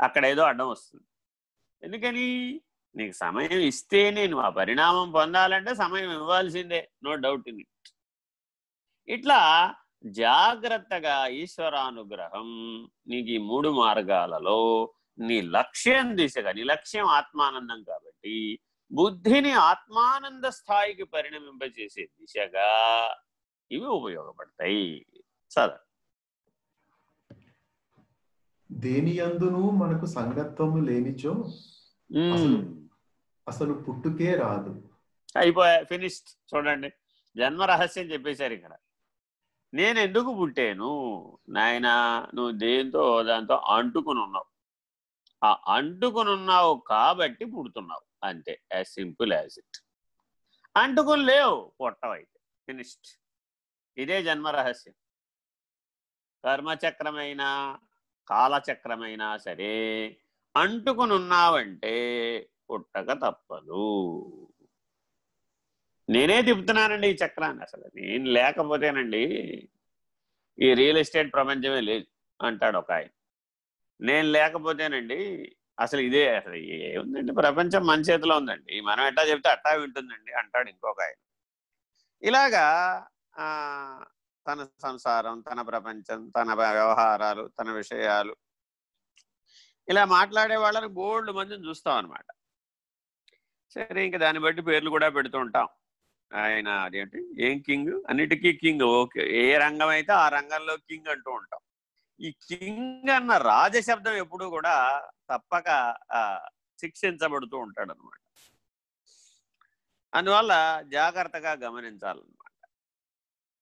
అక్కడ ఏదో అడ్డం వస్తుంది. ఎందుకని? నీకు సమయం ఇస్తే నేను ఆ పరిణామం పొందాలంటే సమయం ఇవ్వాల్సిందే నో డౌట్ ఇన్ ఇట్ ఇట్లా జాగ్రత్తగా ఈశ్వరానుగ్రహం నీకు ఈ మూడు మార్గాలలో నీ లక్ష్యం దిశగా నీ లక్ష్యం ఆత్మానందం కాబట్టి బుద్ధిని ఆత్మానంద స్థాయికి పరిణమింపచేసే దిశగా ఇవి ఉపయోగపడతాయి. చదవ దేని అందును మనకు సంగత్వము లేనిచో అసలు పుట్టుకే రాదు. అయిపోయా ఫినిష్డ్ చూడండి. జన్మ రహస్యం చెప్పేశారు ఇక్కడ. నేను ఎందుకు పుట్టాను? నాయన నువ్వు దేంతో దాంతో అంటుకుని ఉన్నావు. ఆ అంటుకుని ఉన్నావు కాబట్టి పుడుతున్నావు. అంతే యాజ్ సింపుల్ యాజ్ ఇట్ అంటుకుని లేవు పుట్టవైతే ఫినిష్డ్ ఇదే జన్మ రహస్యం. కర్మచక్రమైన కాలచక్రమైనా సరే అంటుకుని ఉన్నావంటే పుట్టక తప్పదు. నేనే తిప్పుతున్నానండి ఈ చక్రాన్ని. అసలు నేను లేకపోతేనండి ఈ రియల్ ఎస్టేట్ ప్రపంచమే లేదు అంటాడు ఒక ఆయన. నేను లేకపోతేనండి అసలు ఇదే అసలు ఏముందండి? ప్రపంచం మన చేతిలో ఉందండి. మనం ఎట్టా చెప్తే అట్టా వింటుందండి అంటాడు ఇంకొక ఆయన. ఇలాగా తన సంసారం తన ప్రపంచం తన వ్యవహారాలు తన విషయాలు. ఇలా మాట్లాడే వాళ్ళని బోల్డ్ మందిని చూస్తాం అనమాట సరే ఇంకా దాన్ని బట్టి పేర్లు కూడా పెడుతుంటాం ఆయన అదేంటి? ఏం కింగ్? అన్నిటికీ కింగ్. ఓకే ఏ రంగం అయితే ఆ రంగంలో కింగ్ అంటూ ఉంటాం. ఈ కింగ్ అన్న రాజశబ్దం ఎప్పుడూ కూడా తప్పక శిక్షించబడుతూ ఉంటాడు అనమాట అందువల్ల జాగ్రత్తగా గమనించాలన్నమాట.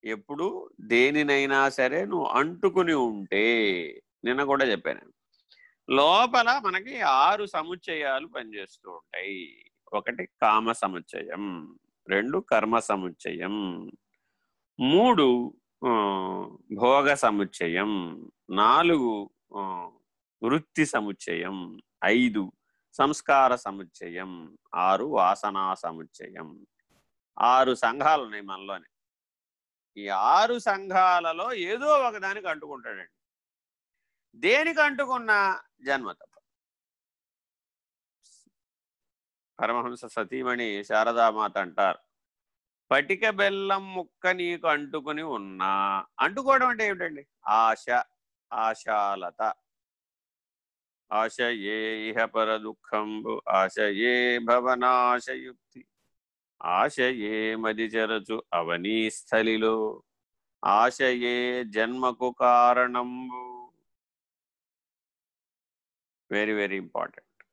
ఎప్పుడు దేనినైనా సరే నువ్వు అంటుకుని ఉంటే నిన్న కూడా చెప్పాను. లోపల మనకి ఆరు సముచ్చయాలు పనిచేస్తూ ఉంటాయి. ఒకటి కామ సముచ్చయం రెండు కర్మ సముచ్చయం మూడు భోగ సముచ్చయం నాలుగు వృత్తి సముచ్చయం ఐదు సంస్కార సముచ్చయం ఆరు వాసనా సముచ్చయం. ఆరు సంఘాలు ఉన్నాయి మనలోనే. ఈ ఆరు సంఘాలలో ఏదో ఒకదానికి అంటుకుంటాడండి. దేనికి అంటుకున్న జన్మ పరమహంస సతీమణి శారదామాత అంటారు పటిక బెల్లం ముక్క నీకు అంటుకుని ఉన్నా. అంటుకోవడం అంటే ఏమిటండి? ఆశ ఆశాలత. ఆశ ఏ ఇహ పర దుఃఖంబు ఆశ ఏ భవనాశయుక్తి. ఆశ ఏ మది చెరచు అవనీ స్థలిలో. ఆశ ఏ జన్మకు కారణంబు. వెరీ వెరీ ఇంపార్టెంట్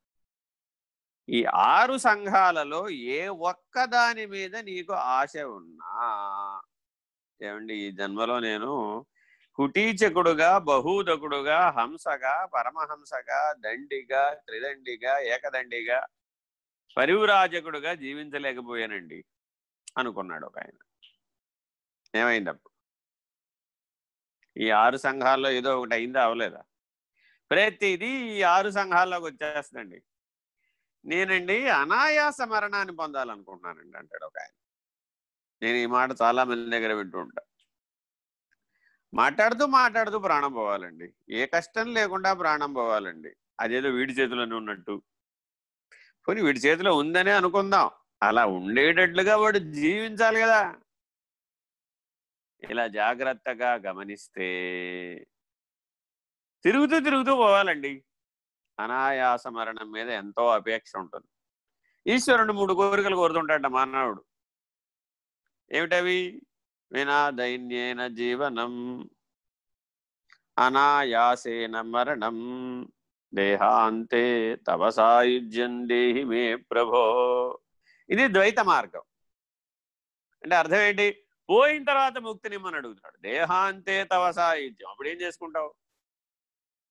ఈ ఆరు సంఘాలలో ఏ ఒక్కదాని మీద నీకు ఆశ ఉన్నా. ఏమండి ఈ జన్మలో నేను కుటీచకుడుగా బహూదకుడుగా హంసగా పరమహంసగా దండిగా త్రిదండిగా ఏకదండిగా పరివురాజకుడుగా జీవించలేకపోయానండి అనుకున్నాడు ఒక ఆయన. ఏమైంది అప్పుడు ఈ ఆరు సంఘాల్లో ఏదో ఒకటి అయిందా అవలేదా? ప్రతిదీ ఈ ఆరు సంఘాల్లోకి వచ్చేస్తుందండి. నేనండి అనాయాస మరణాన్ని పొందాలనుకుంటున్నానండి అంటాడు ఒక ఆయన. నేను ఈ మాట చాలా మంది దగ్గర వింటూ ఉంటా. మాట్లాడుతూ మాట్లాడుతూ ప్రాణం పోవాలండి. ఏ కష్టం లేకుండా ప్రాణం పోవాలండి. అదేదో వీడి చేతిలోనే ఉన్నట్టు. కొని వీడి చేతిలో ఉందనే అనుకుందాం. అలా ఉండేటట్లుగా వాడు జీవించాలి కదా. ఇలా జాగ్రత్తగా గమనిస్తే తిరుగుతూ తిరుగుతూ పోవాలండి. అనాయాస మరణం మీద ఎంతో అపేక్ష ఉంటుంది. ఈశ్వరుడు మూడు కోరికలు కోరుతుంటాడ మానవుడు. ఏమిటవి? వినా దైన్యేన జీవనం అనాయాసేన మరణం. దేహాంతే తవ సాయుధ్యం దేహి మే ప్రభో. ఇది ద్వైత మార్గం. అంటే అర్థం ఏంటి? పోయిన తర్వాత ముక్తినిమ్మని అడుగుతున్నాడు. దేహాంతే తవ సాయుధ్యం. అప్పుడు ఏం చేసుకుంటావు?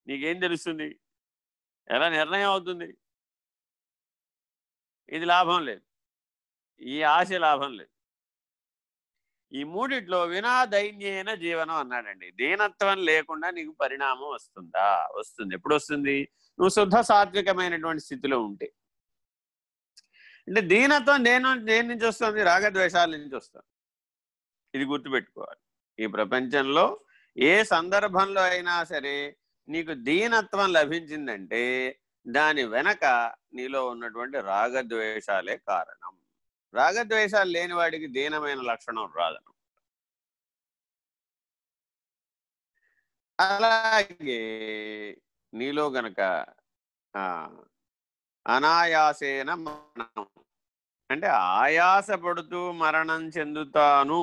నీకేం తెలుస్తుంది? ఎలా నిర్ణయం అవుతుంది? ఇది లాభం లేదు. ఈ ఆశ లాభం లేదు. ఈ మూడిట్లో వినా దైన్యైన జీవనం అన్నాడండి. దీనత్వం లేకుండా నీకు పరిణామం వస్తుందా? వస్తుంది. ఎప్పుడు వస్తుంది? నువ్వు శుద్ధ సాత్వికమైనటువంటి స్థితిలో ఉంటే. అంటే దీనత్వం దేని దేని నుంచి వస్తుంది రాగద్వేషాల నుంచి వస్తుంది. ఇది గుర్తుపెట్టుకోవాలి. ఈ ప్రపంచంలో ఏ సందర్భంలో అయినా సరే నీకు దీనత్వం లభించిందంటే దాని వెనక నీలో ఉన్నటువంటి రాగద్వేషాలే కారణం. రాగద్వేషాలు లేని వాడికి దీనమైన లక్షణం రాదను అలాగే నీలో గనక అనాయాసేన మరణం. అంటే ఆయాసపడుతూ మరణం చెందుతాను.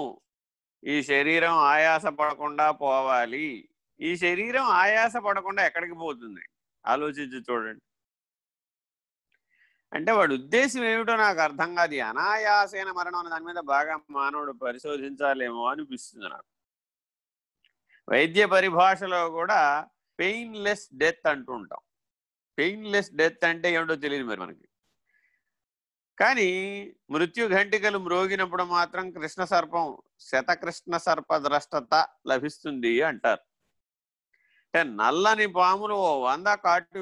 ఈ శరీరం ఆయాస పడకుండా పోవాలి. ఈ శరీరం ఆయాస పడకుండా ఎక్కడికి పోతుంది? ఆలోచించి చూడండి. అంటే వాడు ఉద్దేశం ఏమిటో నాకు అర్థం కాదు. అనాయాసైన మరణం అనే దాని మీద బాగా మానవుడు పరిశోధించాలేమో అనిపిస్తుంది నాకు. వైద్య పరిభాషలో కూడా పెయిన్లెస్ డెత్ అంటూ ఉంటాం. పెయిన్లెస్ డెత్ అంటే ఏమిటో తెలియదు మరి మనకి. కానీ మృత్యు ఘంటికలు మ్రోగినప్పుడు మాత్రం కృష్ణ సర్పం శతకృష్ణ సర్ప ద్రష్టత లభిస్తుంది అంటారు. అంటే నల్లని పాములు ఓ వంద కాటు